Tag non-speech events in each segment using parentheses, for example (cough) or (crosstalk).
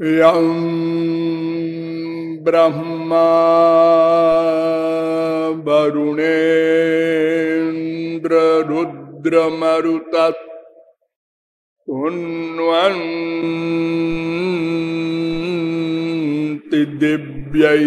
यं ब्रह्मा वरुणेन्द्ररुद्रमरुतत् उन्वन्ति दिव्यैस्तवै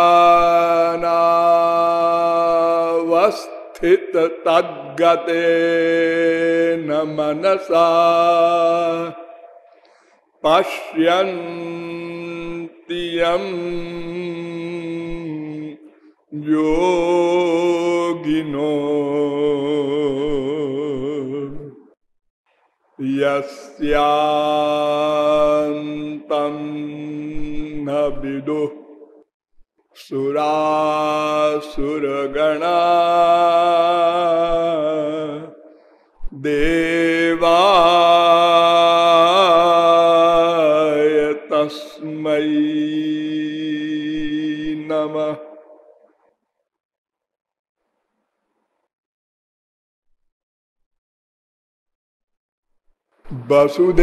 ध्यानावस्थित तद्गते न मनसा पश्यन्ति यम् योगिनो। यस्यान्तं न विदुः। सुरासुरगणा देवाय तस्मै नमः। वसुदेवसुतं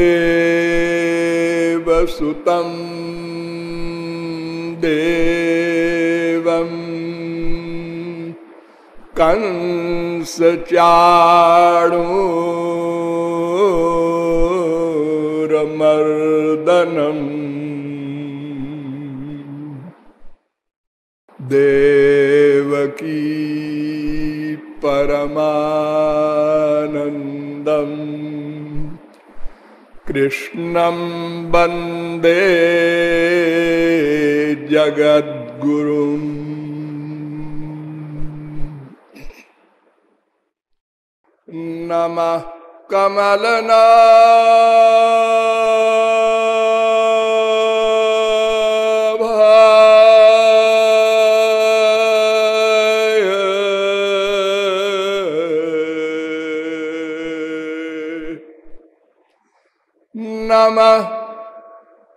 देवम् कंसचाणूरमर्दनम् देवकी परमानन्दम् कृष्णं वंदे जगद्गुरुम्। नमः कमलना नमः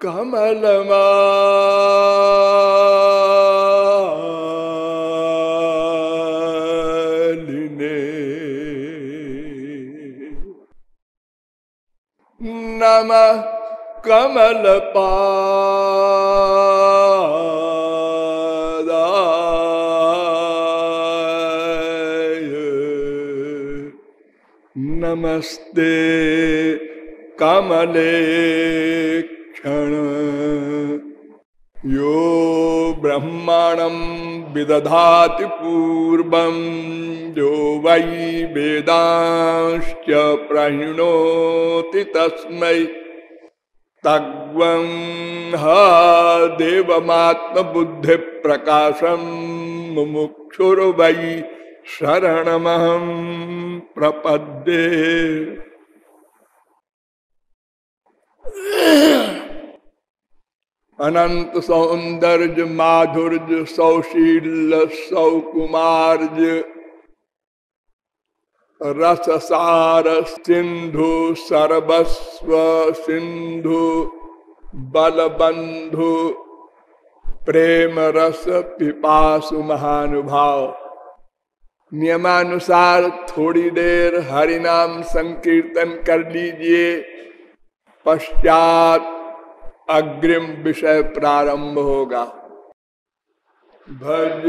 कमलमा नमः कमलपादाय नमस्ते कमले क्षण। यो ब्रह्माणं विदधाति पूर्वं यो वै वेदांश्च प्रणोति तस्मै। तग्वं ह देवमात्मबुद्धिप्रकाशं मुमुक्षुर्वै शरणमहं प्रपद्ये। अनंत सौंदर्य माधुर्य सौशील सौकुमार्य रससार सिंधु सर्वस्व सिंधु बलबंधु प्रेम रस पिपासु महानुभाव। नियमानुसार थोड़ी देर हरिनाम संकीर्तन कर लीजिए, पश्चात अग्रिम विषय प्रारंभ होगा। भज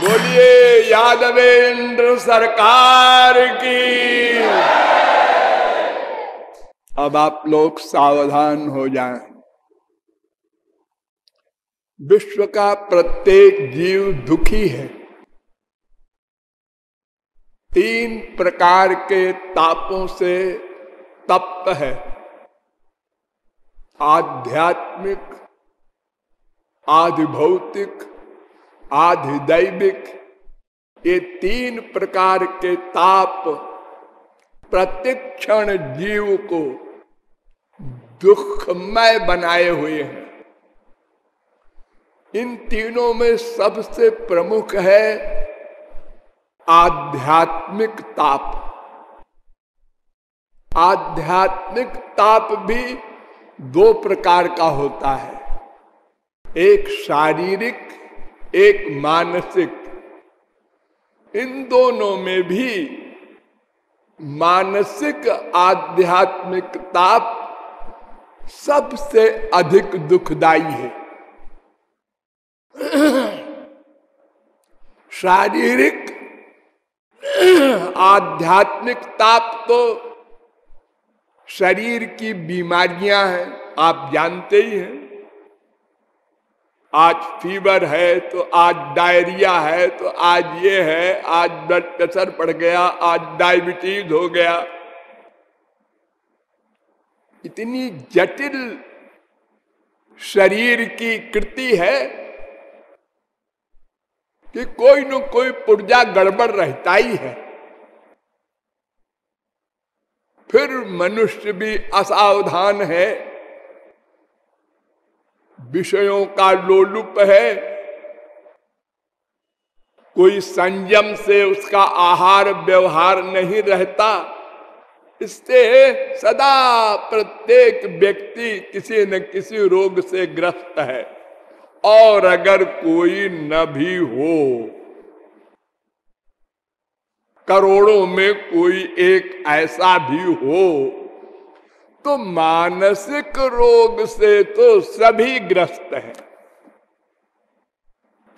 बोलिए, यादवेंद्र सरकार की। अब आप लोग सावधान हो जाएँ। विश्व का प्रत्येक जीव दुखी है। तीन प्रकार के तापों से तप्त है। आध्यात्मिक, आधिभौतिक आधिदैविक, ये तीन प्रकार के ताप प्रतिक्षण जीव को दुखमय बनाए हुए हैं। इन तीनों में सबसे प्रमुख है आध्यात्मिक ताप। आध्यात्मिक ताप भी दो प्रकार का होता है। एक शारीरिक एक मानसिक। इन दोनों में भी मानसिक आध्यात्मिक ताप सबसे अधिक दुखदाई है। शारीरिक आध्यात्मिक ताप तो शरीर की बीमारियाँ हैं, आप जानते ही हैं। आज फीवर है तो आज डायरिया है तो आज ये है, आज ब्लड प्रेशर पड़ गया, आज डायबिटीज़ हो गया। इतनी जटिल शरीर की कृति है कि कोई न कोई पुर्जा गड़बड़ रहता ही है। फिर मनुष्य भी असावधान है विषयों का लोलुप है। कोई संयम से उसका आहार व्यवहार नहीं रहता। इससे सदा प्रत्येक व्यक्ति किसी न किसी रोग से ग्रस्त है। और अगर कोई न भी हो, करोड़ों में कोई एक ऐसा भी हो तो मानसिक रोग से तो सभी ग्रस्त हैं।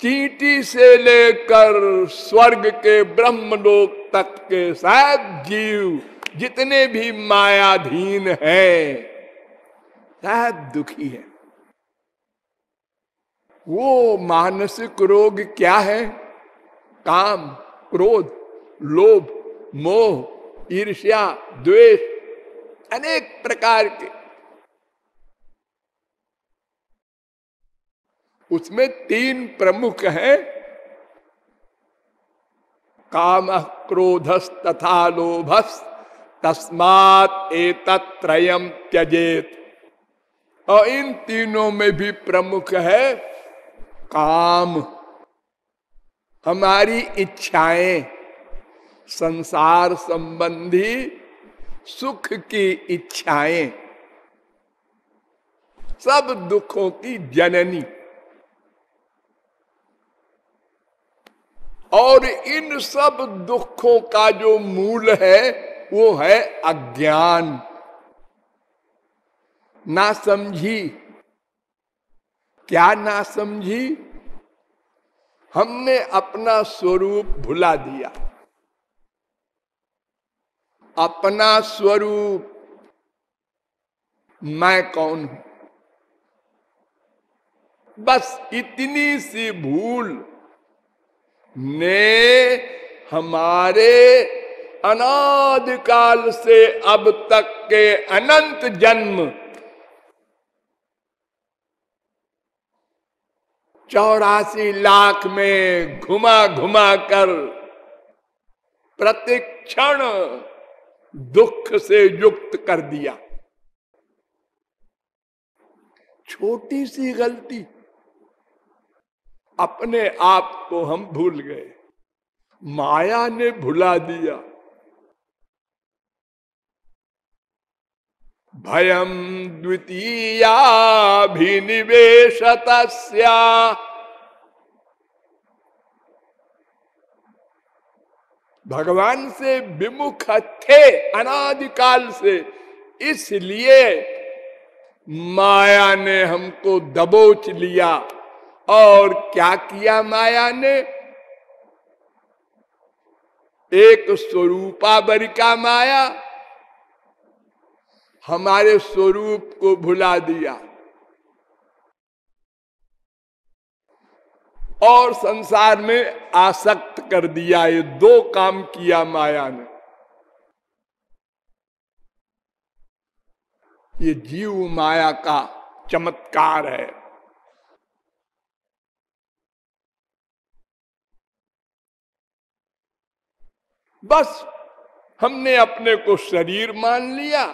चीटी से लेकर स्वर्ग के ब्रह्मलोक तक के सब जीव जितने भी मायाधीन हैं सब दुखी है। वो मानसिक रोग क्या है? काम, क्रोध, लोभ, मोह, ईर्ष्या, द्वेष अनेक प्रकार के। उसमें तीन प्रमुख हैं। काम क्रोधस तथा लोभस, तस्मात एतत्रयम त्यजेत। और इन तीनों में भी प्रमुख है काम। हमारी इच्छाएँ, संसार संबंधी सुख की इच्छाएँ, सब दुखों की जननी। और इन सब दुखों का जो मूल है, वो है अज्ञान। ना समझी। क्या ना समझी? हमने अपना स्वरूप भुला दिया। अपना स्वरूप मैं कौन हूँ? बस इतनी सी भूल ने हमारे अनादिकाल से अब तक के अनंत जन्म चौरासी लाख में घुमा घुमा कर प्रतिक्षण दुख से युक्त कर दिया। छोटी सी गलती अपने आप को हम भूल गए। माया ने भुला दिया। भयम द्वितीया भी निवेश भगवान से विमुख थे अनादिकाल से, इसलिए माया ने हमको दबोच लिया। और क्या किया माया ने? एक स्वरूपावरिका माया हमारे स्वरूप को भुला दिया। और संसार में आसक्त कर दिया ये दो काम किया माया ने। ये जीव माया का चमत्कार है। बस हमने अपने को शरीर मान लिया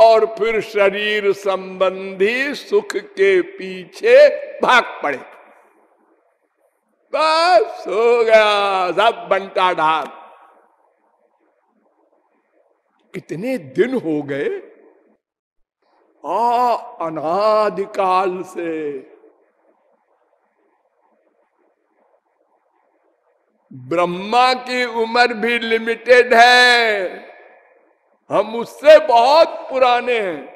और फिर शरीर संबंधी सुख के पीछे भाग पड़े। बस हो गया, सब बंटा ढाल। कितने दिन हो गए? आ, अनादिकाल से। ब्रह्मा की उम्र भी लिमिटेड है। हम उससे बहुत पुराने हैं।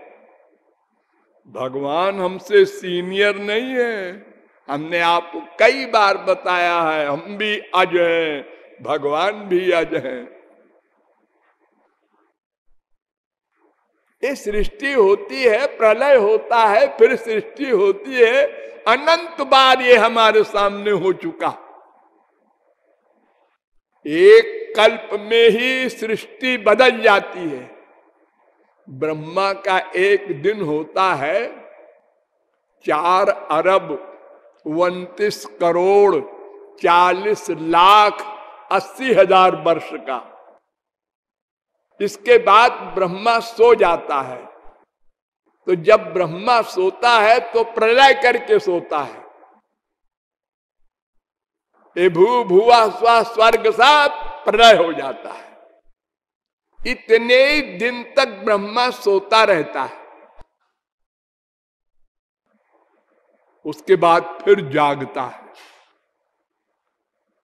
भगवान हमसे सीनियर नहीं है। हमने आपको कई बार बताया है, हम भी अज हैं, भगवान भी अज हैं। ये सृष्टि होती है, प्रलय होता है, फिर सृष्टि होती है, अनंत बार ये हमारे सामने हो चुका। एक कल्प में ही सृष्टि बदल जाती है। ब्रह्मा का एक दिन होता है, चार अरब उन्तीस करोड़ चालीस लाख अस्सी हज़ार वर्ष का। इसके बाद ब्रह्मा सो जाता है। तो जब ब्रह्मा सोता है तो प्रलय करके सोता है। ये भू भुआ स्वा स्वर्ग सा प्रलय हो जाता है। इतने दिन तक ब्रह्मा सोता रहता है। उसके बाद फिर जागता है।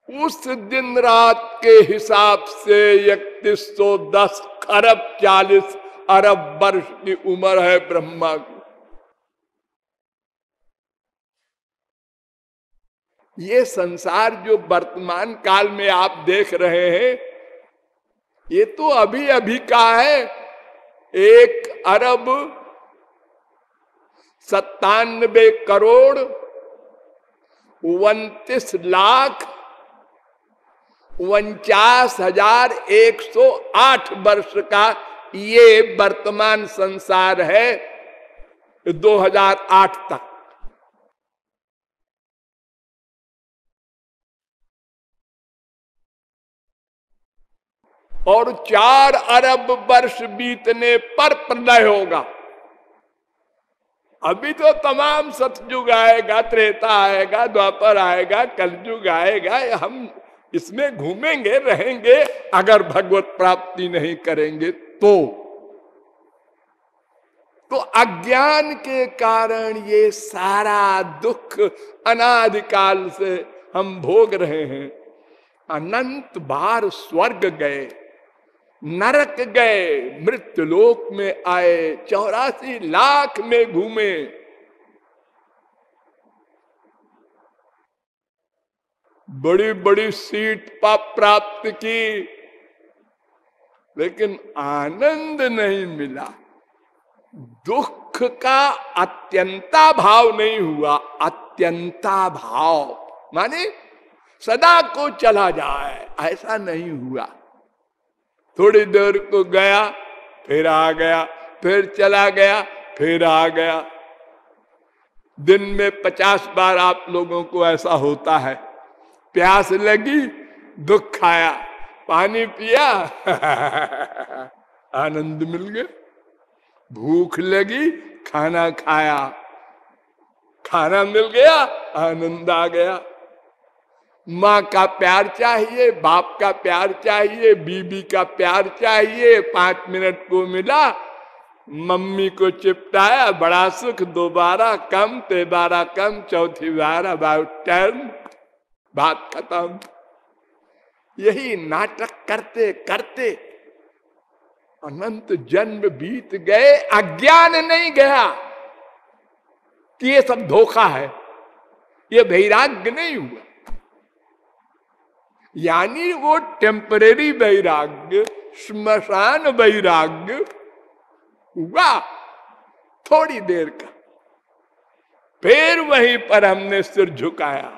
उस दिन रात के हिसाब से इकतीस सौ दस खरब चालीस अरब वर्ष की उम्र है ब्रह्मा की। ये संसार जो वर्तमान काल में आप देख रहे हैं, ये तो अभी अभी का है। एक अरब सत्तानबे करोड़ उन्तीस लाख उनचास हज़ार एक सौ आठ वर्ष का ये वर्तमान संसार है 2008 तक। और चार अरब वर्ष बीतने पर प्रलय होगा। अभी तो तमाम सतयुग आएगा, त्रेता आएगा, द्वापर आएगा कलयुग आएगा, हम इसमें घूमेंगे, रहेंगे, अगर भगवत प्राप्ति नहीं करेंगे तो। तो अज्ञान के कारण ये सारा दुख अनादिकाल से हम भोग रहे हैं। अनंत बार स्वर्ग गए। नरक गए, मृत्यु लोक में आए, चौरासी लाख में घूमे। बड़ी बड़ी सीट पा प्राप्त की, लेकिन आनंद नहीं मिला। दुख का अत्यंता भाव नहीं हुआ, अत्यंता भाव। माने सदा को चला जाए, ऐसा नहीं हुआ। थोड़ी देर को गया, फिर आ गया, फिर चला गया, फिर आ गया। दिन में पचास बार आप लोगों को ऐसा होता है। प्यास लगी, दुख खाया, पानी पिया, (laughs) आनंद मिल गया। भूख लगी, खाना खाया, खाना मिल गया, आनंद आ गया। माँ का प्यार चाहिए, बाप का प्यार चाहिए, बीबी का प्यार चाहिए। पाँच मिनट को मिला, मम्मी को चिपटाया, बड़ा सुख, दोबारा कम, तेबारा कम, चौथी बार अबाउट टर्न बात खत्म। यही नाटक करते करते अनंत जन्म बीत गए, अज्ञान नहीं गया। कि ये सब धोखा है, ये वैराग्य नहीं हुआ। यानी वो टेम्परेरी वैराग्य स्मशान वैराग्य हुआ थोड़ी देर का। फिर वहीं पर हमने सिर झुकाया।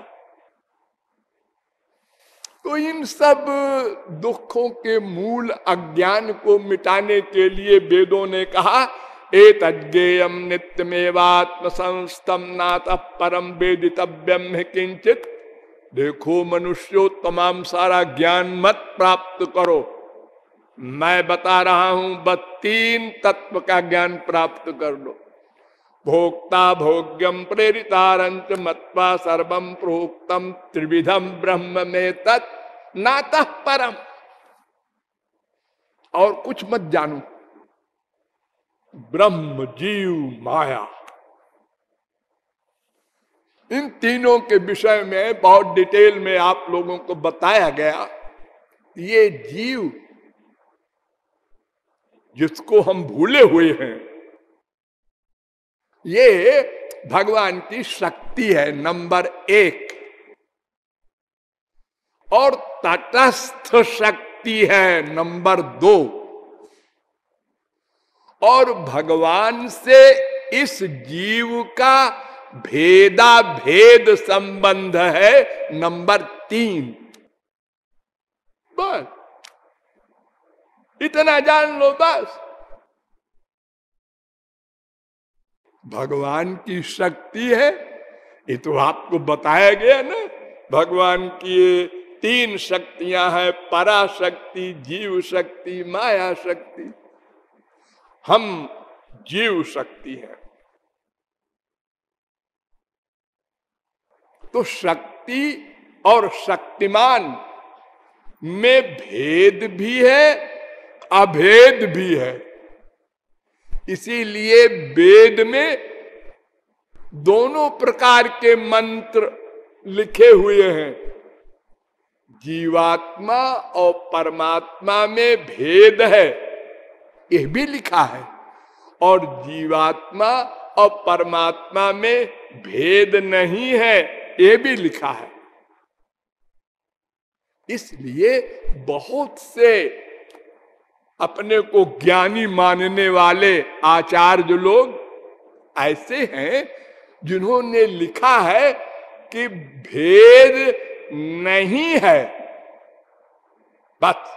तो इन सब दुखों के मूल अज्ञान को मिटाने के लिए वेदों ने कहा एक अज्ञेयम नित्यमेवात्म संस्तम नाथ परम वेदितव्यम किंचित देखो मनुष्यो, तमाम सारा ज्ञान मत प्राप्त करो। मैं बता रहा हूँ, बस तीन तत्व का ज्ञान प्राप्त कर लो। भोक्ता भोग्यम प्रेरितारंच मत्वा सर्वम प्रोक्तम त्रिविधम ब्रह्म में तत् नात परम। और कुछ मत जानू। ब्रह्म जीव माया। इन तीनों के विषय में बहुत डिटेल में आप लोगों को बताया गया, ये जीव जिसको हम भूले हुए हैं, ये भगवान की शक्ति है नंबर एक। और तटस्थ शक्ति है नंबर दो। और भगवान से इस जीव का भेदा भेद संबंध है नंबर तीन। बस। इतना जान लो बस। भगवान की शक्ति है, ये तो आपको बताया गया ना। भगवान की तीन शक्तियाँ हैं, पराशक्ति जीव शक्ति माया शक्ति हम जीव शक्ति है। तो शक्ति और शक्तिमान में भेद भी है, अभेद भी है। इसीलिए वेद में दोनों प्रकार के मंत्र लिखे हुए हैं। जीवात्मा और परमात्मा में भेद है, यह भी लिखा है। और जीवात्मा और परमात्मा में भेद नहीं है। यह भी लिखा है। इसलिए बहुत से अपने को ज्ञानी मानने वाले आचार्य लोग ऐसे हैं जिन्होंने लिखा है कि भेद नहीं है। बस।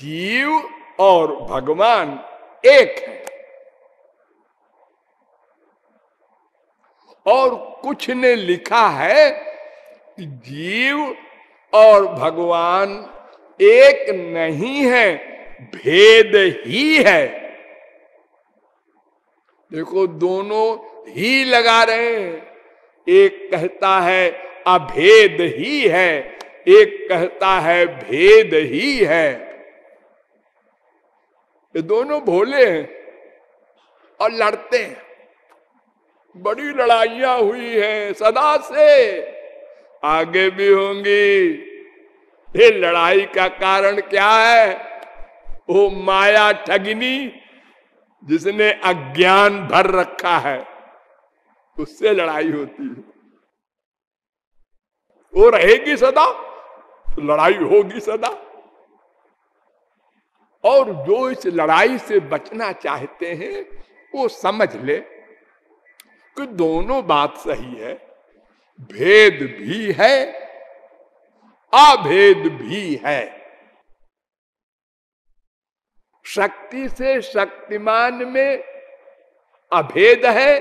जीव और भगवान एक है। और कुछ ने लिखा है, जीव और भगवान एक नहीं है, भेद ही है। देखो, दोनों ही लगा रहे हैं। एक कहता है अभेद ही है, एक कहता है भेद ही है। ये दोनों भोले हैं और लड़ते हैं। बड़ी लड़ाइयाँ हुई हैं सदा से। आगे भी होंगी। ये लड़ाई का कारण क्या है? वो माया ठगिनी जिसने अज्ञान भर रखा है, उससे लड़ाई होती है। वो रहेगी सदा, लड़ाई होगी सदा। और जो इस लड़ाई से बचना चाहते हैं, वो समझ ले। कि दोनों बात सही है। भेद भी है, अभेद भी है। शक्ति से शक्तिमान में अभेद है,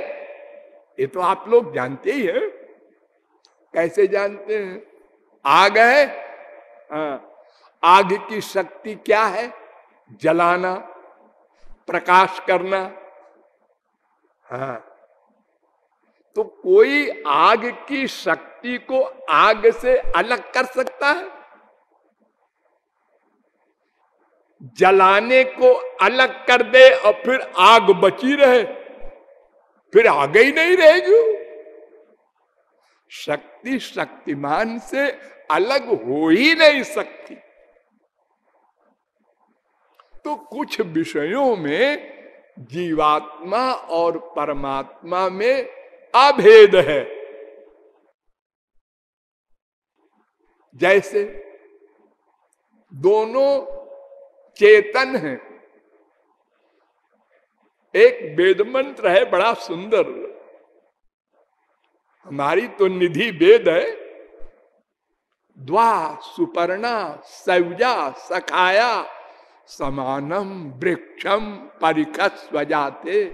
ये तो आप लोग जानते ही हैं। कैसे जानते हैं? आग है हाँ आग की शक्ति क्या है? जलाना, प्रकाश करना हाँ। तो कोई आग की शक्ति को आग से अलग कर सकता है? जलाने को अलग कर दे और फिर आग बची रहे। फिर आगे ही नहीं रहेगी। शक्ति शक्तिमान से अलग हो ही नहीं सकती। तो कुछ विषयों में जीवात्मा और परमात्मा में अभेद है। जैसे दोनों चेतन हैं। एक वेद मंत्र है, बड़ा सुंदर। हमारी तो निधि वेद है। द्वा सुपर्णा सौजा सखाया समानम वृक्षम परिखस्व जाते।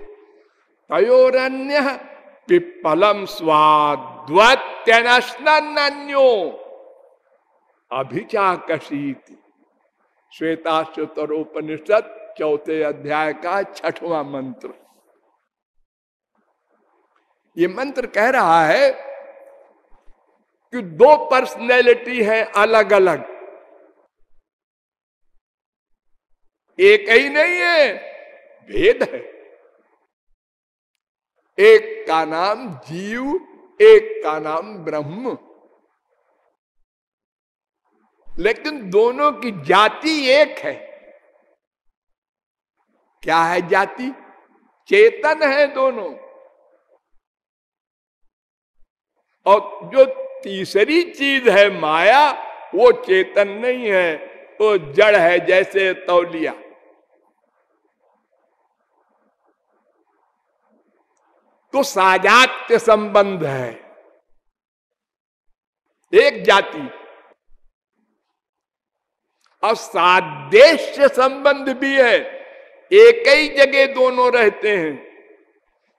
तयोरन्य पिप्पलम स्वाद्वत्यनश्नो अभिचाकशीत श्वेताश्वतरोपनिषद चौथे अध्याय का छठवां मंत्र। ये मंत्र कह रहा है कि दो पर्सनैलिटी है अलग अलग एक ही नहीं है, भेद है। एक का नाम जीव, एक का नाम ब्रह्म। लेकिन दोनों की जाति एक है। क्या है जाति? चेतन है दोनों। और जो तीसरी चीज़ है माया, वो चेतन नहीं है, वो जड़ है जैसे तौलिया। तो साजात्य संबंध है। एक जाति। और सादेश्य संबंध भी है। एक ही जगह दोनों रहते हैं।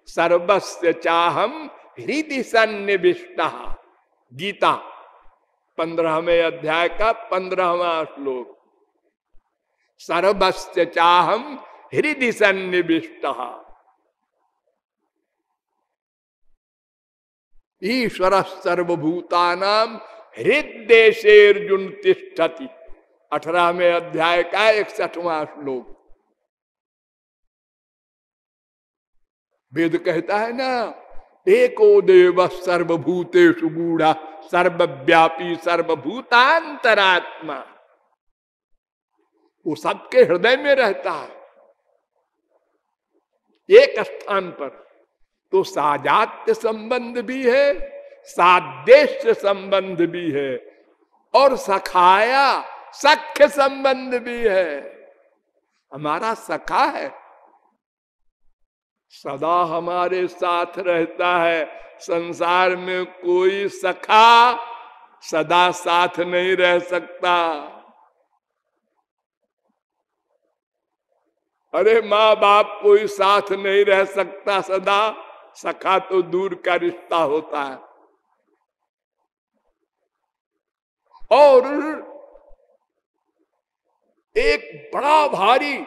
सर्वस्व चाहम हृदय सन्निविष्ट। गीता, पंद्रहवें अध्याय का पंद्रहवा श्लोक। सर्वस्व चाहम हृदय सन्निविष्ट। ईश्वर सर्वभूतानाम हृदय से अर्जुन तिष्ठती अठारहवें अध्याय का इकसठवा श्लोक। वेद कहता है ना, एको देव सर्वभूतेषु गूढ़ा, सर्वव्यापी सर्वभूतांतरात्मा वो सबके हृदय में रहता है। एक स्थान पर तो साजात्य संबंध भी है सादेश संबंध भी है, और सखाया सख्य संबंध भी है। हमारा सखा है। सदा हमारे साथ रहता है। संसार में कोई सखा सदा साथ नहीं रह सकता। अरे माँ बाप कोई साथ नहीं रह सकता सदा। सखा तो दूर का रिश्ता होता है। और एक बड़ा भारी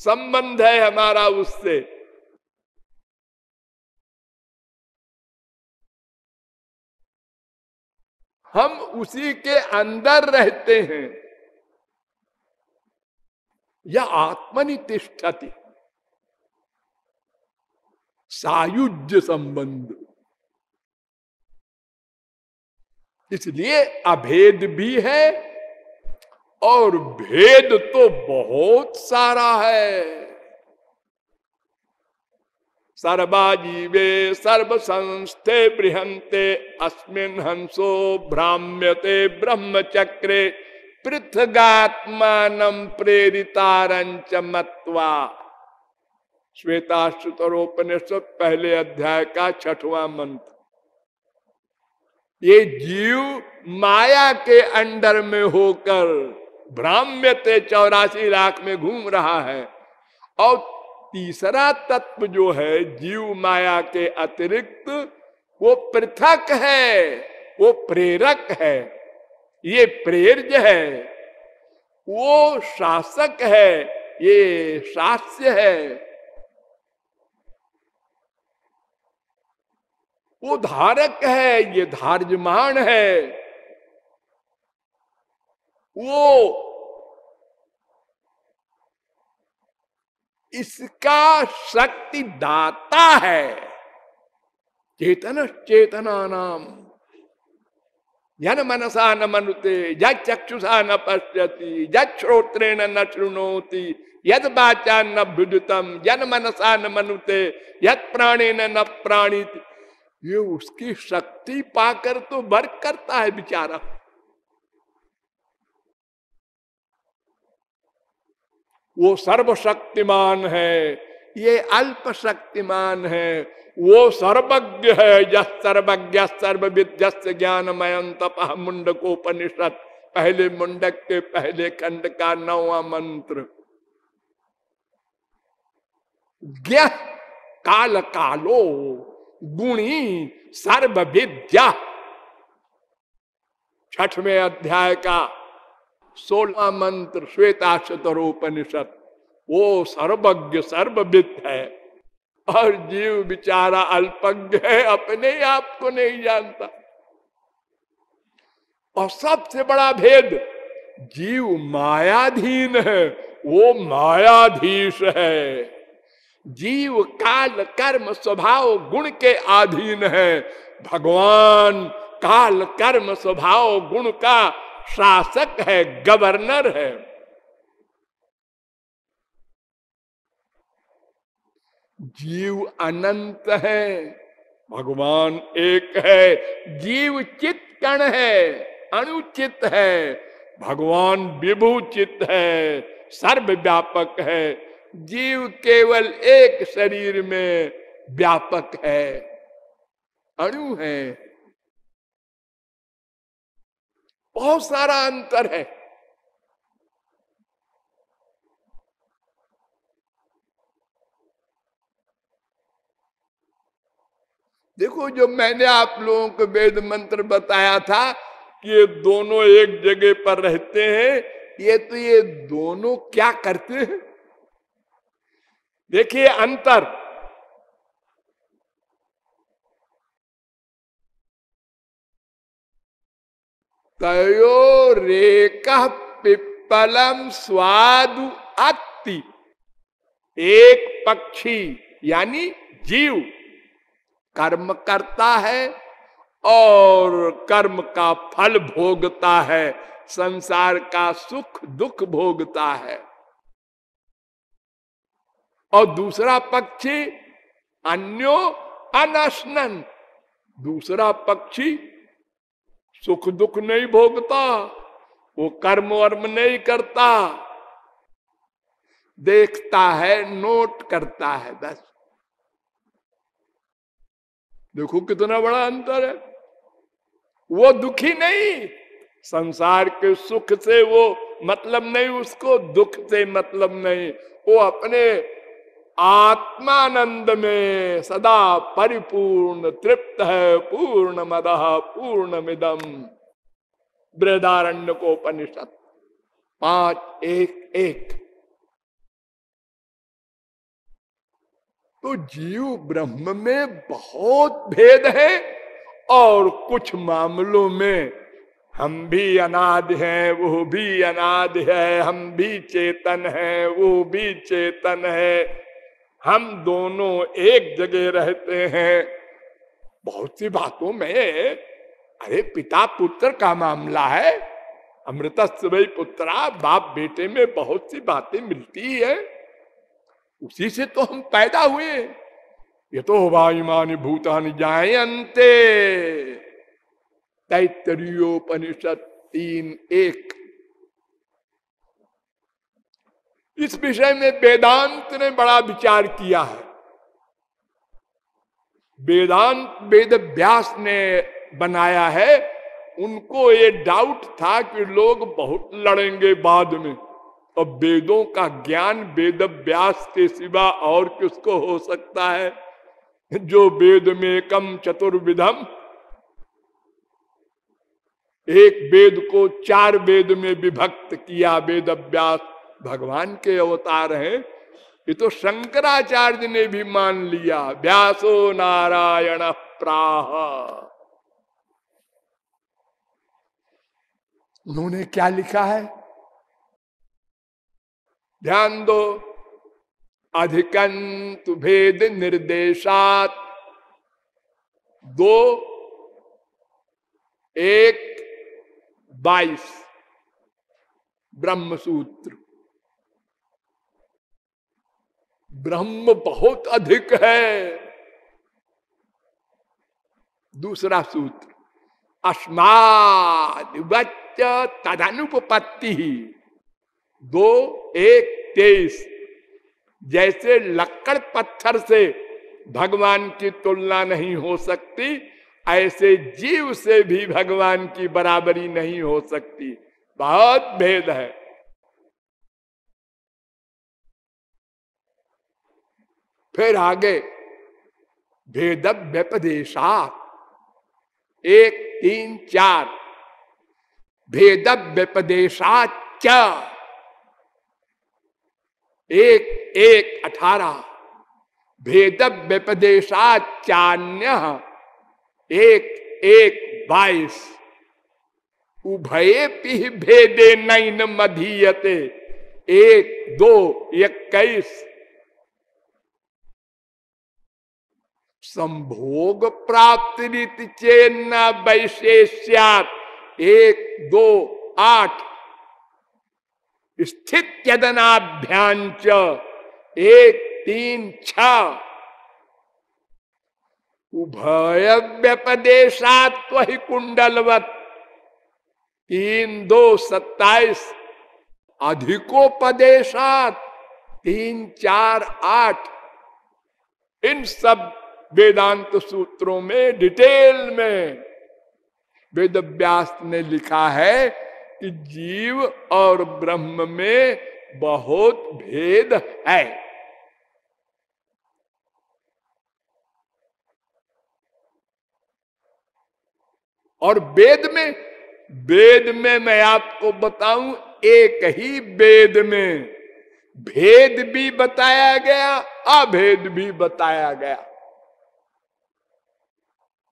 संबंध है हमारा उससे। हम उसी के अंदर रहते हैं। या आत्मनिष्ठति सायुज्य संबंध। इसलिए अभेद भी है और भेद तो बहुत सारा है। सर्वाजीवे सर्व संस्थे बृहंते अस्मिन हंसो भ्राम्यते ब्रह्म चक्रे पृथगात्मान प्रेरितारंच मत्वा। श्वेताश्रुतरोपनिषद पहले अध्याय का छठवां मंत्र। ये जीव माया के अंडर में होकर भ्राम्यते चौरासी लाख में घूम रहा है। और तीसरा तत्व जो है, जीव माया के अतिरिक्त वो पृथक है, वो प्रेरक है, ये प्रेरज है, वो शासक है, ये शास्य है। वो धारक है, ये धार्यमान है। वो इसका शक्ति दाता है। चेतन चेतना नाम जन मनसा न मनुते जग चक्षुषा न पश्यति श्रोत्रेण न शुणोती, यद बाचा न विदुतम जन मनसा न मनुते यद प्राणी न प्राणी ये उसकी शक्ति पाकर तो वर्क करता है बेचारा। वो सर्वशक्तिमान है, ये अल्प शक्तिमान है, वो सर्वज्ञ है यह सर्वज्ञ सर्वविद्य ज्ञानमय। तप मुंडकोपनिषद पहले मुंडक के पहले खंड का नवा मंत्र। ज्ञ काल कालो गुणी सर्व विद्या छठवें अध्याय का सोलह मंत्र श्वेता शतरोपनिषद वो सर्वज्ञ, सर्वविद है। और जीव बिचारा अल्पज्ञ है, अपने आप को नहीं जानता। और सबसे बड़ा भेद, जीव मायाधीन है, वो मायाधीश है। जीव, काल, कर्म, स्वभाव, गुण के अधीन है। भगवान, काल, कर्म, स्वभाव, गुण का शासक है, गवर्नर है। जीव अनंत है, भगवान एक है। जीव चित कण है अनुचित है, भगवान विभूचित है सर्व व्यापक है। जीव केवल एक शरीर में व्यापक है, अणु है। बहुत सारा अंतर है। देखो, जो मैंने आप लोगों को वेद मंत्र बताया था कि ये दोनों एक जगह पर रहते हैं, ये तो ये दोनों क्या करते हैं? देखिए अंतर। तयो रेक पिप्पलम स्वादु अति एक पक्षी, यानी जीव, कर्म करता है और कर्म का फल भोगता है, संसार का सुख दुख भोगता है। और दूसरा पक्षी अन्यो अनशनन। दूसरा पक्षी सुख दुख नहीं भोगता, वो कर्म वर्म नहीं करता। देखता है, नोट करता है, बस। देखो कितना बड़ा अंतर है। वो दुखी नहीं, संसार के सुख से वो मतलब नहीं, उसको दुख से मतलब नहीं। वो अपने आत्मानंद में सदा परिपूर्ण तृप्त है पूर्ण मद पूर्ण मिदम बृहदारण्य को उपनिषद पाँच, एक एक। तो जीव ब्रह्म में बहुत भेद है और कुछ मामलों में हम भी अनाद हैं, वो भी अनाद है, हम भी चेतन हैं, वो भी चेतन है। हम दोनों एक जगह रहते हैं। बहुत सी बातों में, अरे पिता पुत्र का मामला है। अमृता वही पुत्रा बाप बेटे में बहुत सी बातें मिलती है। उसी से तो हम पैदा हुए। ये तो वायुमान भूतान जायंते तैतरीयोपनिषद तीन एक। इस विषय में वेदांत ने बड़ा विचार किया है। वेदांत वेद व्यास ने बनाया है। उनको ये डाउट था कि लोग बहुत लड़ेंगे बाद में। और वेदों का ज्ञान वेद व्यास के सिवा और किसको हो सकता है? जो वेद में कम चतुर्विधम। एक वेद को चार वेद में विभक्त किया वेद व्यास भगवान के अवतार हैं, ये तो शंकराचार्य ने भी मान लिया, व्यासो नारायण प्राह। उन्होंने क्या लिखा है? ध्यान दो, अधिकंत भेद निर्देशात। दो, एक, बाईस ब्रह्म सूत्र ब्रह्म बहुत अधिक है। दूसरा सूत्र अस्माद तदनुपत्ति दो, एक, तेईस। जैसे लक्कड़ पत्थर से भगवान की तुलना नहीं हो सकती, ऐसे जीव से भी भगवान की बराबरी नहीं हो सकती। बहुत भेद है। फिर आगे भेद व्यपदेशा एक, तीन, चार। भेद व्यपदेशा एक एक, अठारह। भेद व्यपदेशा चान्य। एक एक, बाईस। उभये पिह भेदे नैन मधीयते। एक, दो इक्कीस संभोग प्राप्ति चेन्ना वैशेष्यात। एक, दो, आठ। स्थित यदनाभ्यांच एक, तीन, छ। उभय व्यपदेशात्व ही कुंडलवत तीन, दो, सत्ताईस। अधिकोपदेशात तीन, चार, आठ। इन सब वेदांत सूत्रों में, डिटेल में वेद व्यास ने लिखा है कि जीव और ब्रह्म में बहुत भेद है। और वेद में वेद में मैं आपको बताऊँ, एक ही वेद में भेद भी बताया गया, अभेद भी बताया गया।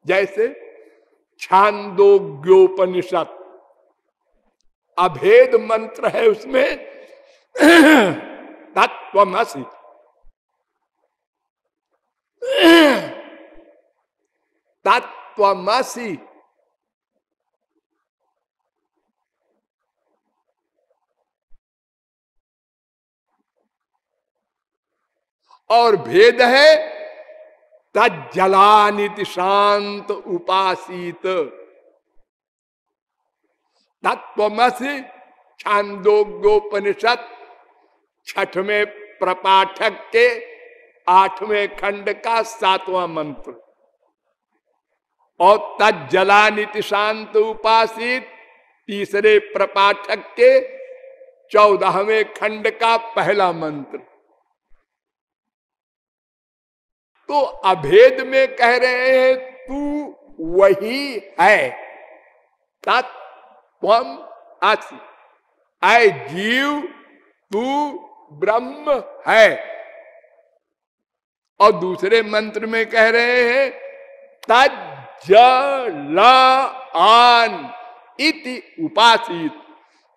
जैसे छांदोग्योपनिषद। अभेद मंत्र है उसमें। तत्वमसी। तत्वमसी। और भेद है तलानित शांत उपासित। तत्वमसी छांदोग्योपनिषद छठवें प्रपाठक के आठवें खंड का सातवां मंत्र। और तलानित शांत उपासित तीसरे प्रपाठक के चौदहवें खंड का पहला मंत्र। तो अभेद में कह रहे हैं, तू वही है। तत्वम असी आय जीव, तू ब्रह्म है। और दूसरे मंत्र में कह रहे हैं तज आन इति उपासित।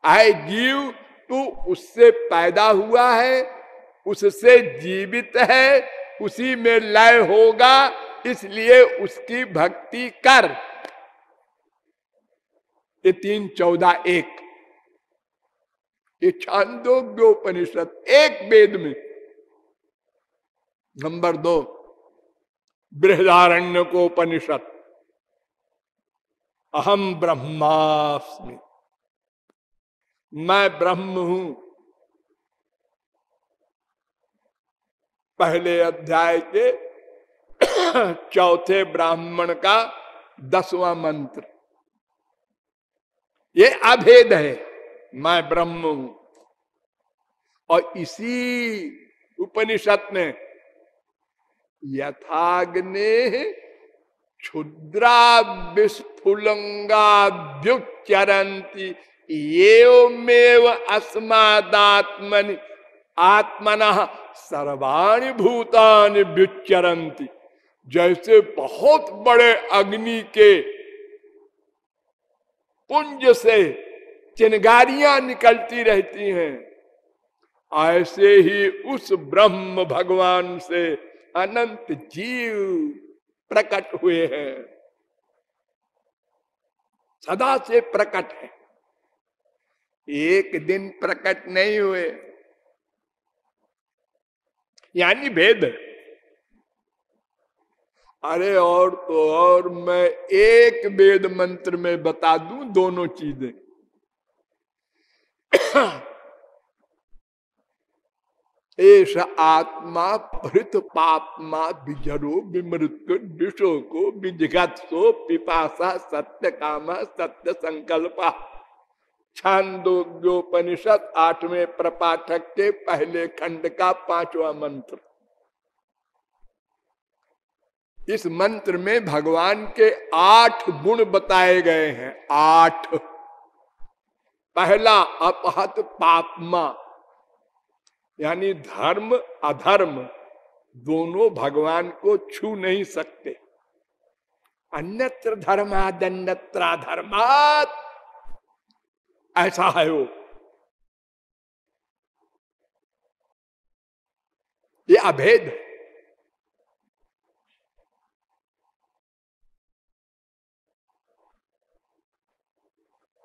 आय जीव, तू उससे पैदा हुआ है, उससे जीवित है उसी में लय होगा, इसलिए उसकी भक्ति कर। ये तीन चौदह एक। ये छांदोग्योपनिषद एक वेद में। नंबर दो बृहदारण्य को उपनिषद अहम ब्रह्मास्मि। मैं ब्रह्म हूँ पहले अध्याय के (clears throat) चौथे ब्राह्मण का दसवां मंत्र। ये अभेद है, मैं ब्रह्म हूँ। और इसी उपनिषद में यथाग्ने क्षुद्रा विस्फुलंगाभ्युच्चरती ये अस्मादात्मनि आत्मन सर्वाणी भूतान व्युच्चरंती जैसे बहुत बड़े अग्नि के पुंज से चिनगारियाँ निकलती रहती हैं। ऐसे ही उस ब्रह्म भगवान से अनंत जीव प्रकट हुए हैं। सदा से प्रकट है। एक दिन प्रकट नहीं हुए। यानी भेद। अरे और तो और मैं एक वेद मंत्र में बता दूँ दोनों चीज़ें। (coughs) एश आत्मा भृत पापमा बिजरो विमृत्यु विषो को विजगत्सो पिपासा सत्य काम सत्य संकल्प छांदोग्योपनिषद आठवें प्रपाठक के पहले खंड का पांचवा मंत्र। इस मंत्र में भगवान के आठ गुण बताए गए हैं। आठ। पहला, अपहत पापमा। यानी धर्म, अधर्म, दोनों भगवान को छू नहीं सकते। अन्यत्र धर्मादन्यत्रा धर्मात ऐसा है वो। ये अभेद।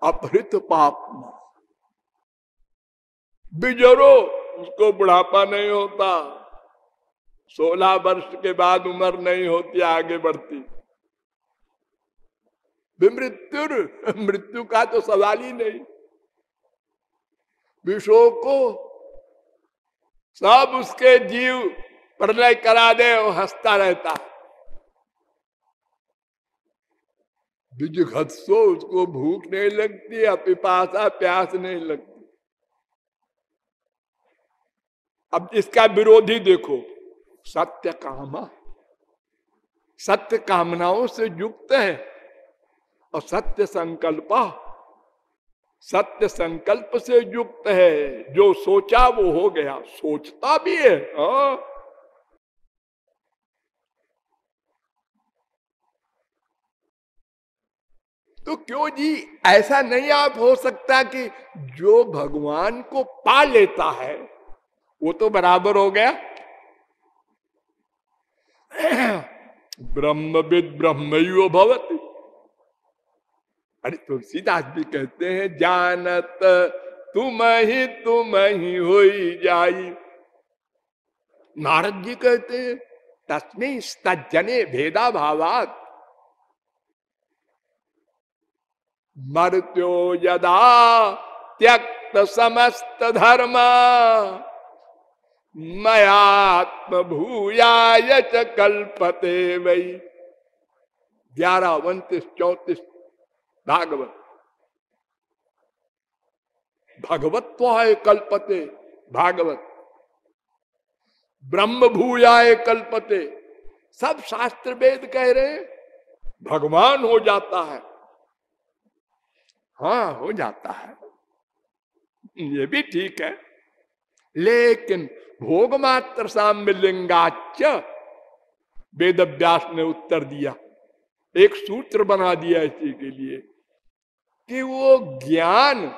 अपहृत पाप। बिजरो, उसको बुढ़ापा नहीं होता। सोलह वर्ष के बाद उम्र नहीं होती, आगे बढ़ती। मृत्यु मृत्यु का तो सवाल ही नहीं। विश्व को सब उसके जीव प्रलय करा दे वो हंसता रहता घत्सो उसको भूख नहीं लगती अपिपासा प्यास नहीं लगती। अब इसका विरोधी देखो, सत्य काम सत्य कामनाओं से युक्त है और सत्य संकल्प सत्य संकल्प से युक्त है। जो सोचा वो हो गया। सोचता भी है। हाँ। तो क्यों जी? ऐसा नहीं आप हो सकता कि जो भगवान को पा लेता है, वो तो बराबर हो गया। ब्रह्मविद (clears throat) ब्रह्म भवत। अरे तुलसीदास भी कहते हैं, जानत तुम ही तुम ही हो जाई। नारद जी कहते हैं, तस्में तजने भेदा भावात मर्त्यो यदा त्यक्त समस्त धर्म मयात्म भूयाय च कल्पते वही ग्यारह, उन्तीस, चौतीस भागवत। भगवत्वाय कल्पते, भागवत। ब्रह्म भूयाय कल्पते। सब शास्त्र वेद कह रहे भगवान हो जाता है। हाँ हो जाता है। ये भी ठीक है। लेकिन भोग मात्र साम्य लिंगाच वेद व्यास ने उत्तर दिया। एक सूत्र बना दिया इसी के लिए। कि वो ज्ञान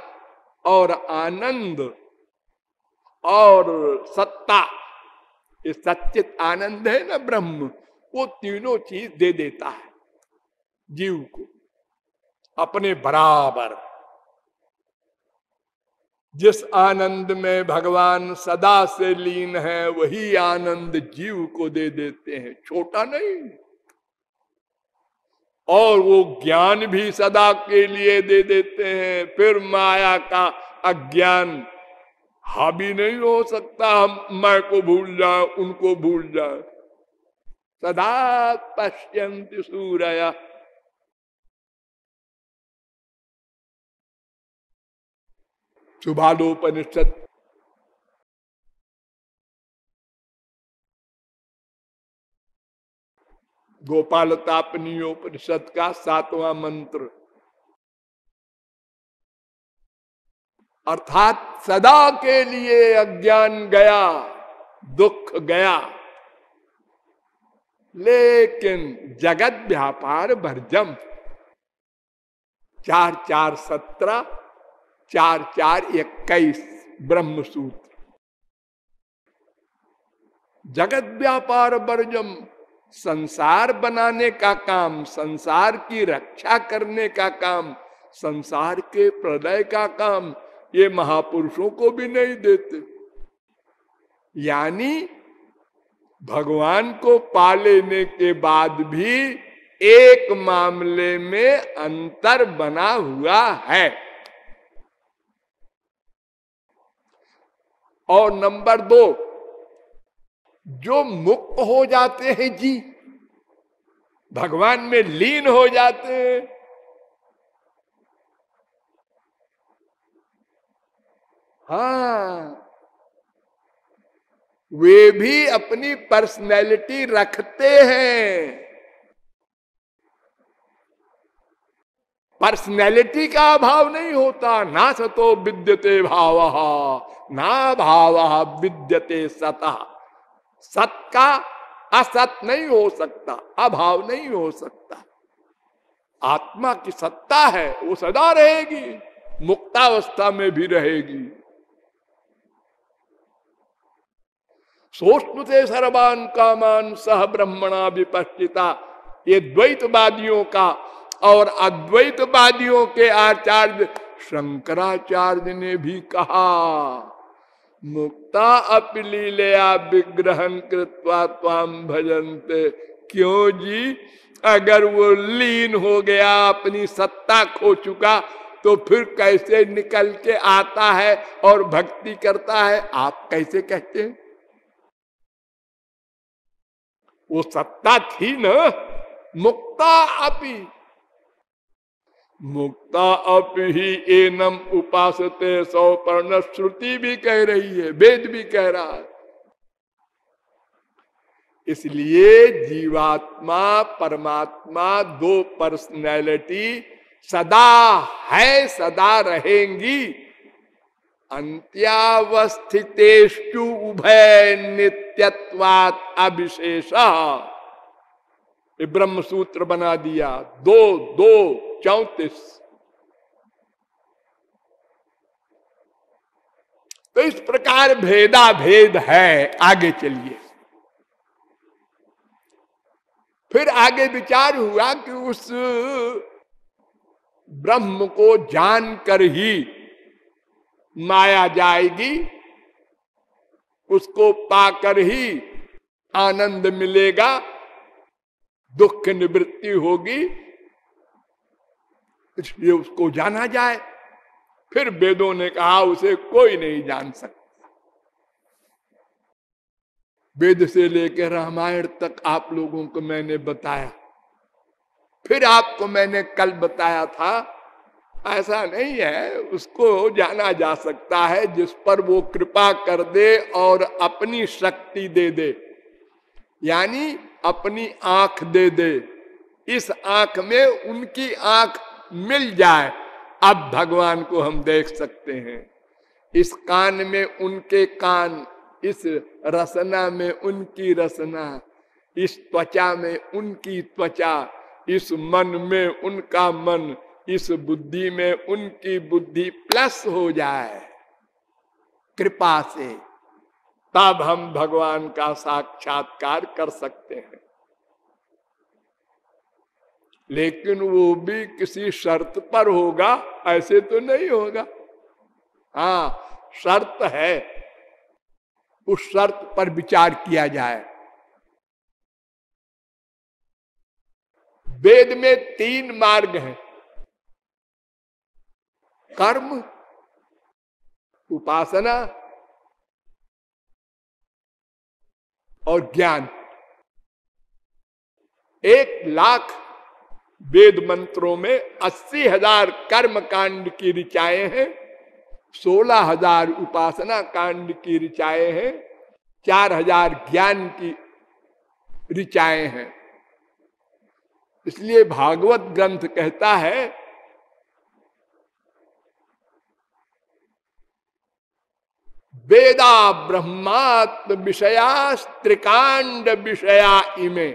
और आनंद और सत्ता, ये सचित आनंद है ना ब्रह्म, वो तीनों चीज़ दे देता है जीव को, अपने बराबर। जिस आनंद में भगवान सदा से लीन है, वही आनंद जीव को दे देते हैं, छोटा नहीं। और वो ज्ञान भी सदा के लिए दे देते हैं। फिर माया का अज्ञान हावी नहीं हो सकता। हम मैं को भूल जाए उनको भूल जाए सदा पश्यंत सूर्य। सुबालोपनिषद गोपाल तापनीयोपनिषद का सातवां मंत्र। अर्थात सदा के लिए अज्ञान गया, दुख गया। लेकिन जगत व्यापार भरजम। चार चार सत्रह, चार चार इक्कीस ब्रह्म सूत्र जगत व्यापार वर्जम संसार बनाने का काम, संसार की रक्षा करने का काम, संसार के प्रलय का काम, ये महापुरुषों को भी नहीं देते। यानी भगवान को पा लेने के बाद भी एक मामले में अंतर बना हुआ है। और नंबर दो जो मुक्त हो जाते हैं जी, भगवान में लीन हो जाते हैं। हाँ वे भी अपनी पर्सनैलिटी रखते हैं। पर्सनैलिटी का अभाव नहीं होता, ना सतो विद्यते भाव, ना भाव विद्यते सता। सत का असत नहीं हो सकता, अभाव नहीं हो सकता। आत्मा की सत्ता है, वो सदा रहेगी, मुक्तावस्था में भी रहेगी। सोष्णुते सर्वान कामान सह ब्रह्मणा विपस्थिता ये द्वैतवादियों का और अद्वैतवादियों के आचार्य शंकराचार्य ने भी कहा। मुक्ता अपलीलया विग्रहण कृत्वा ताम भजनते। क्यों जी? अगर वो लीन हो गया, अपनी सत्ता खो चुका तो फिर कैसे निकल के आता है और भक्ति करता है? आप कैसे कहते हैं? वो सत्ता थी ना? मुक्ता अपी मुक्ता अप ही एनम उपासते सौ पर्ण श्रुति भी कह रही है, वेद भी कह रहा है। इसलिए जीवात्मा, परमात्मा, दो पर्सनैलिटी सदा है, सदा रहेंगी। अंत्यावस्थितेषु उभय नित्यत्वात अविशेष। ब्रह्म सूत्र बना दिया। दो दो चौतीस तो इस प्रकार भेदा भेद है, आगे चलिए। फिर आगे विचार हुआ कि उस ब्रह्म को जानकर ही माया जाएगी, उसको पाकर ही आनंद मिलेगा, दुख निवृत्ति होगी। (laughs) इसलिए उसको जाना जाए। फिर वेदों ने कहा, उसे कोई नहीं जान सकता। वेद से लेकर रामायण तक आप लोगों को मैंने बताया। फिर आपको मैंने कल बताया था, ऐसा नहीं है, उसको जाना जा सकता है, जिस पर वो कृपा कर दे और अपनी शक्ति दे दे। यानी अपनी आँख दे दे। इस आँख में उनकी आँख मिल जाए, अब भगवान को हम देख सकते हैं। इस कान में उनके कान, इस रसना में उनकी रसना, इस त्वचा में उनकी त्वचा, इस मन में उनका मन, इस बुद्धि में उनकी बुद्धि प्लस हो जाए। कृपा से, तब हम भगवान का साक्षात्कार कर सकते हैं। लेकिन वो भी किसी शर्त पर होगा, ऐसे तो नहीं होगा। हाँ शर्त है। उस शर्त पर विचार किया जाए। वेद में तीन मार्ग हैं। कर्म, उपासना और ज्ञान। एक लाख वेद मंत्रों में अस्सी हज़ार कर्म कांड की ऋचाएँ हैं, सोलह हज़ार उपासना कांड की ऋचाएँ हैं, चार हज़ार ज्ञान की ऋचाएँ हैं। इसलिए भागवत ग्रंथ कहता है, वेदा ब्रह्मात्म विषया त्रिकांड विषया इमे।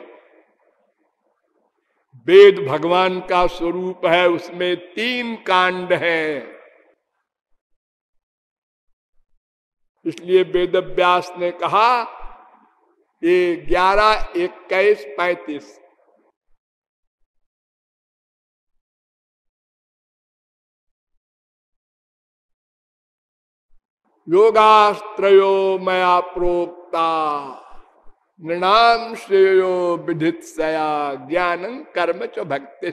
वेद भगवान का स्वरूप है, उसमें तीन कांड हैं। इसलिए वेद व्यास ने कहा, ये ग्यारह, इक्कीस, पैतीस। योगास्त्रो मया प्रोक्ता नृणाम श्रेयो विधित सया ज्ञान कर्म च भक्ति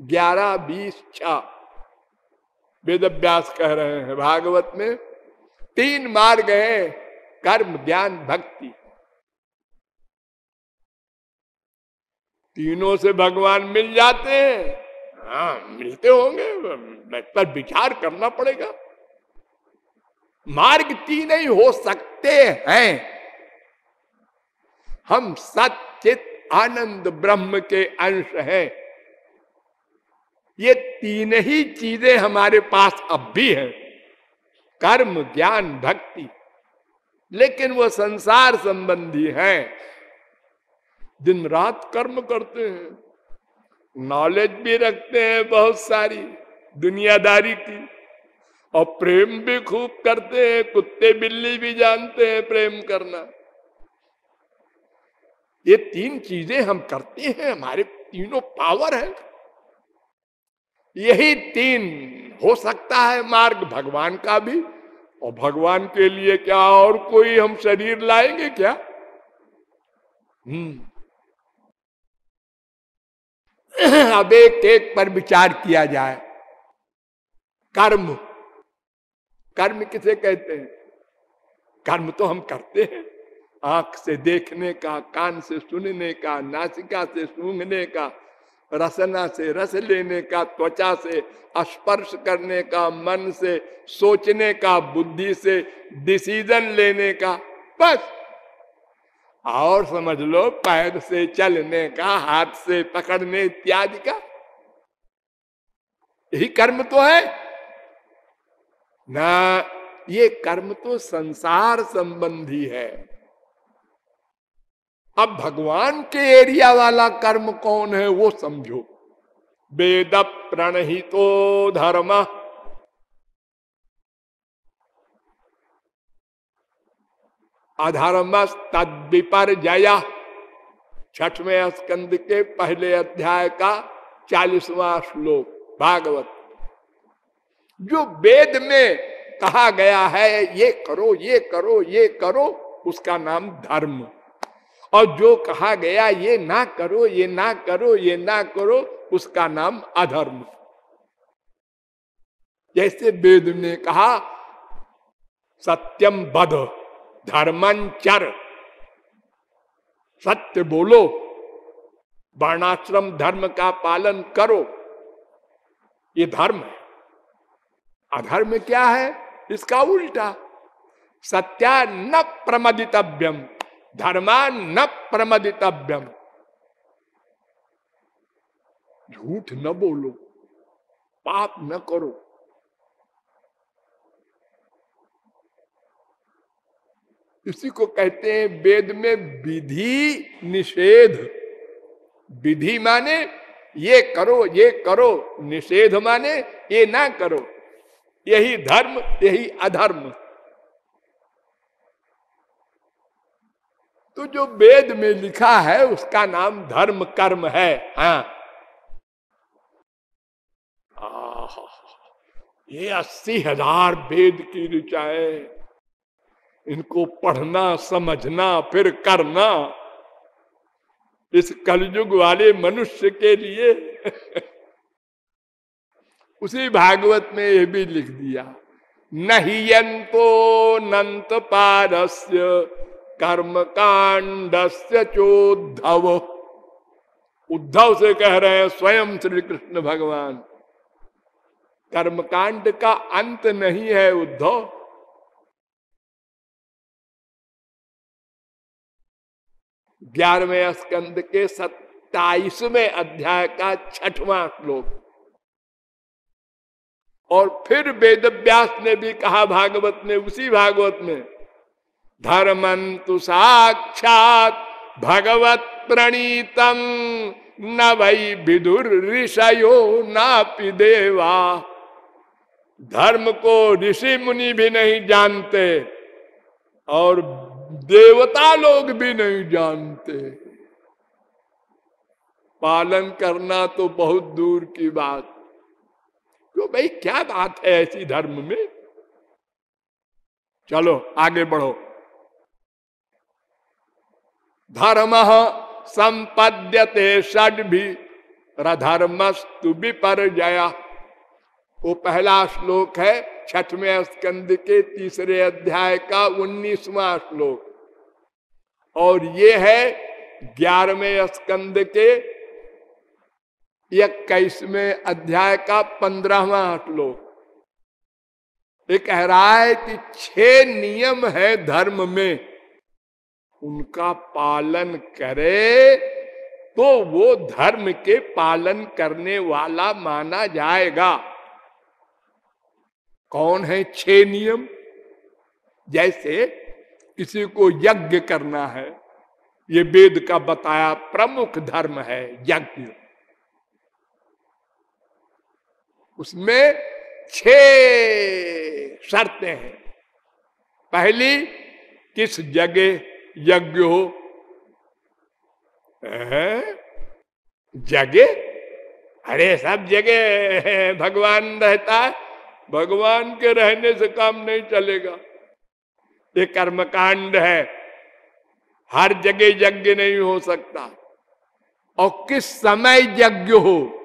ग्यारह बीस छ। वेद व्यास कह रहे हैं, भागवत में, तीन मार्ग हैं, कर्म, ज्ञान, भक्ति। तीनों से भगवान मिल जाते हैं। हाँ मिलते होंगे पर विचार करना पड़ेगा। मार्ग तीन ही हो सकते हैं। हम सचित आनंद ब्रह्म के अंश हैं। ये तीन ही चीज़ें हमारे पास अब भी हैं। कर्म, ज्ञान, भक्ति, लेकिन वो संसार संबंधी हैं। दिन रात कर्म करते हैं नॉलेज भी रखते हैं बहुत सारी, दुनियादारी की, और प्रेम भी खूब करते हैं, कुत्ते बिल्ली भी जानते हैं प्रेम करना। ये तीन चीज़ें हम करते हैं, हमारे तीनों पावर है। यही तीन, हो सकता है मार्ग भगवान का भी, और भगवान के लिए क्या और कोई हम शरीर लाएँगे क्या? हम्म। अब एक एक पर विचार किया जाए। कर्म। कर्म किसे कहते हैं? कर्म तो हम करते हैं। आँख से देखने का, कान से सुनने का, नासिका से सूंघने का, रसना से रस लेने का, त्वचा से स्पर्श करने का, मन से सोचने का, बुद्धि से डिसीज़न लेने का, बस। और समझ लो, पैर से चलने का, हाथ से पकड़ने इत्यादि का। यही कर्म तो है। ना, ये कर्म तो संसार संबंधी है। अब भगवान के एरिया वाला कर्म कौन है वो समझो। वेद प्रणहितो धर्म। अधर्म तद विपर जया छठवें स्कंद के पहले अध्याय का चालीसवा श्लोक, भागवत। जो वेद में कहा गया है, ये करो ये करो ये करो, उसका नाम धर्म। और जो कहा गया, ये ना करो, ये ना करो, ये ना करो, उसका नाम अधर्म। जैसे वेद ने कहा, सत्यम बध धर्मंचर सत्य बोलो, वर्णाश्रम धर्म का पालन करो। ये धर्म है। अधर्म क्या है? इसका उल्टा। सत्या न प्रमदितव्यम। धर्मान न प्रमदितव्यम झूठ न बोलो, पाप न करो। इसी को कहते हैं वेद में विधि निषेध। विधि माने ये करो ये करो, निषेध माने ये ना करो। यही धर्म, यही अधर्म। तो जो वेद में लिखा है, उसका नाम धर्म कर्म है। हाँ। ये अस्सी हज़ार वेद की ऋचाएँ इनको पढ़ना, समझना, फिर करना। इस कलयुग वाले मनुष्य के लिए (laughs) उसी भागवत में यह भी लिख दिया। नहियंतो नंत पारस्य। कर्म कांड चोद्धव। उद्धव से कह रहे हैं, स्वयं श्री कृष्ण भगवान। कर्मकांड का अंत नहीं है उद्धव। ग्यारहवें स्कंद के सत्ताईसवें अध्याय का छठवां श्लोक। और फिर वेद व्यास ने भी कहा, भागवत ने उसी भागवत में धर्मंतु साक्षात भगवत प्रणीतम। न वही विदुर ऋषयो ना देवा। धर्म को ऋषि मुनि भी नहीं जानते और देवता लोग भी नहीं जानते। पालन करना तो बहुत दूर की बात। क्यों भाई, क्या बात है ऐसी धर्म में? चलो, आगे बढ़ो। धर्म संपद्यते षड भी रधर्मस्तु जया वो पहला श्लोक है, छठवें स्कंद के तीसरे अध्याय का उन्नीसवा श्लोक। और ये है ग्यारहवें स्कंद के इक्कीसवें अध्याय का पंद्रहवा श्लोक। ये कह रहा है कि छह नियम है धर्म में। उनका पालन करे तो वो धर्म के पालन करने वाला माना जाएगा। कौन है छह नियम? जैसे किसी को यज्ञ करना है, ये वेद का बताया प्रमुख धर्म है यज्ञ। उसमें छह शर्तें हैं। पहली, किस जगह यज्ञ हो। जगह अरे सब जगह भगवान रहता है। भगवान के रहने से काम नहीं चलेगा। ये कर्मकांड है। हर जगह यज्ञ नहीं हो सकता। और किस समय यज्ञ हो?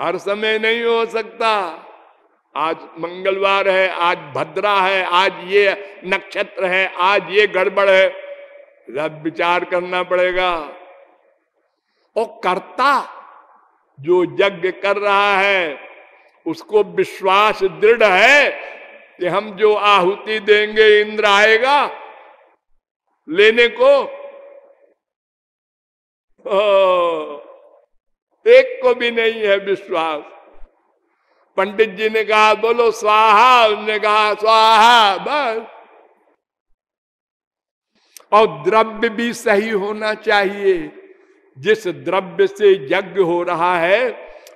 हर समय नहीं हो सकता। आज मंगलवार है, आज भद्रा है, आज ये नक्षत्र है, आज ये गड़बड़ है। सब विचार करना पड़ेगा। और कर्ता जो यज्ञ कर रहा है, उसको विश्वास दृढ़ है कि हम जो आहुति देंगे, इंद्र आएगा लेने को। एक को भी नहीं है विश्वास। पंडित जी ने कहा, बोलो, स्वाहा। उन्होंने कहा, स्वाहा, बस। और द्रव्य भी सही होना चाहिए। जिस द्रव्य से यज्ञ हो रहा है,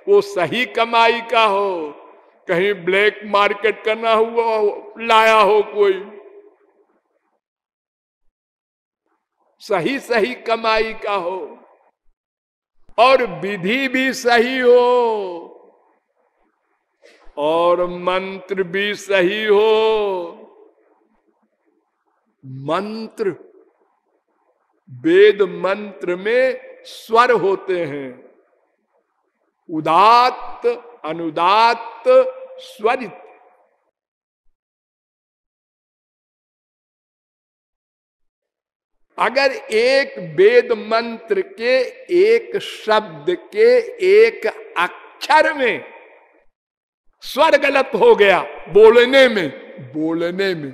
वो सही कमाई का हो। कहीं ब्लैक मार्केट करना हुआ लाया हो कोई। सही सही कमाई का हो। और विधि भी सही हो। और मंत्र भी सही हो। मंत्र, वेद मंत्र में स्वर होते हैं। उदात्त, अनुदात्त, स्वरित। अगर एक वेद मंत्र के एक शब्द के एक अक्षर में स्वर गलत हो गया बोलने में बोलने में।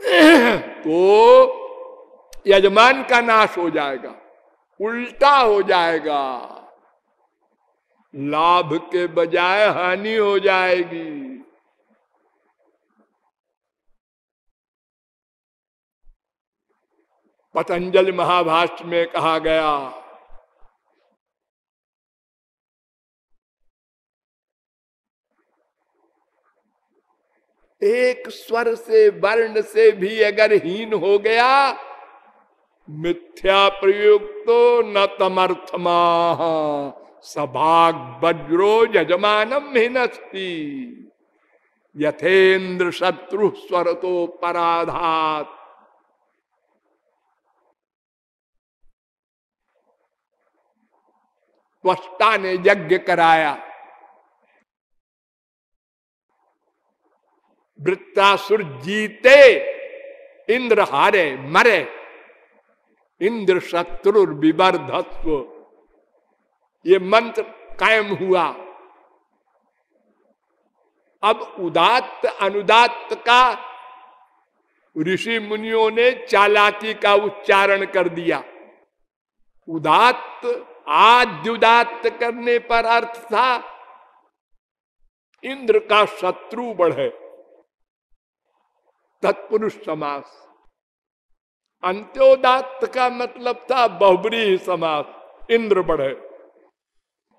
(clears throat) तो यजमान का नाश हो जाएगा, उल्टा हो जाएगा। लाभ के बजाय हानि हो जाएगी। पतंजलि महाभाष्ट में कहा गया एक स्वर से, वर्ण से भी अगर हीन हो गया, मिथ्या प्रयुक्त न तमर्थमा सभाग वज्रो यजमानम हिनस्ती। यथेन्द्र शत्रु स्वर तो पराधात। ने यज्ञ कराया। वृत्तासुर जीते इंद्र हारे, मरे। इंद्र शत्रु विवर्धत्व ये मंत्र कायम हुआ। अब उदात्त, अनुदात्त का ऋषि मुनियों ने चालाकी का उच्चारण कर दिया। उदात्त, आद्युदात्त करने पर अर्थ था, इंद्र का शत्रु बढ़े। तत्पुरुष समास अंत्योदात्त का मतलब था बहुबरी समास, इंद्र बढ़े।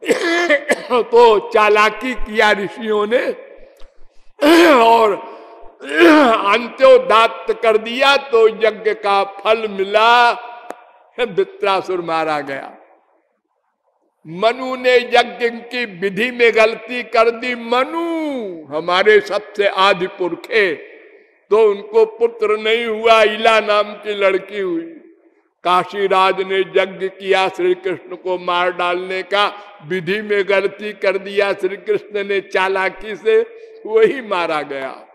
(coughs) तो चालाकी किया ऋषियों ने, (coughs) और (coughs) अंत्योदात्त कर दिया तो यज्ञ का फल मिला वित्रासुर मारा गया। मनु ने यज्ञ की विधि में गलती कर दी। मनु हमारे सबसे आदि पुरखे तो उनको पुत्र नहीं हुआ, इला नाम की लड़की हुई। काशीराज ने यज्ञ किया श्री कृष्ण को मार डालने का, विधि में गलती कर दिया श्री कृष्ण ने चालाकी से वही मारा गया।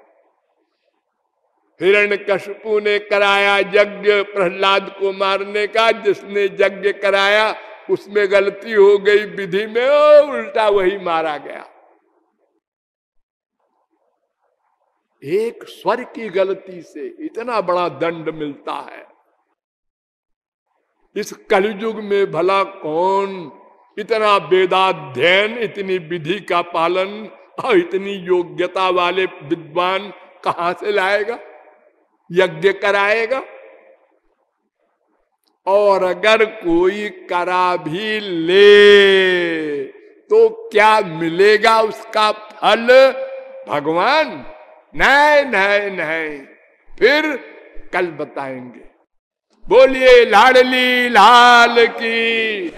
हिरण कशपू ने कराया यज्ञ प्रहलाद को मारने का, जिसने यज्ञ कराया, उसमें गलती हो गई, विधि में उल्टा वही मारा गया। एक स्वर की गलती से इतना बड़ा दंड मिलता है। इस कलयुग में भला कौन इतना वेदाध्ययन, इतनी विधि का पालन और इतनी योग्यता वाले विद्वान कहा से लाएगा? यज्ञ कराएगा? और अगर कोई करा भी ले तो क्या मिलेगा उसका फल? भगवान। नहीं नहीं नहीं फिर कल बताएँगे। बोलिए लाडली लाल की।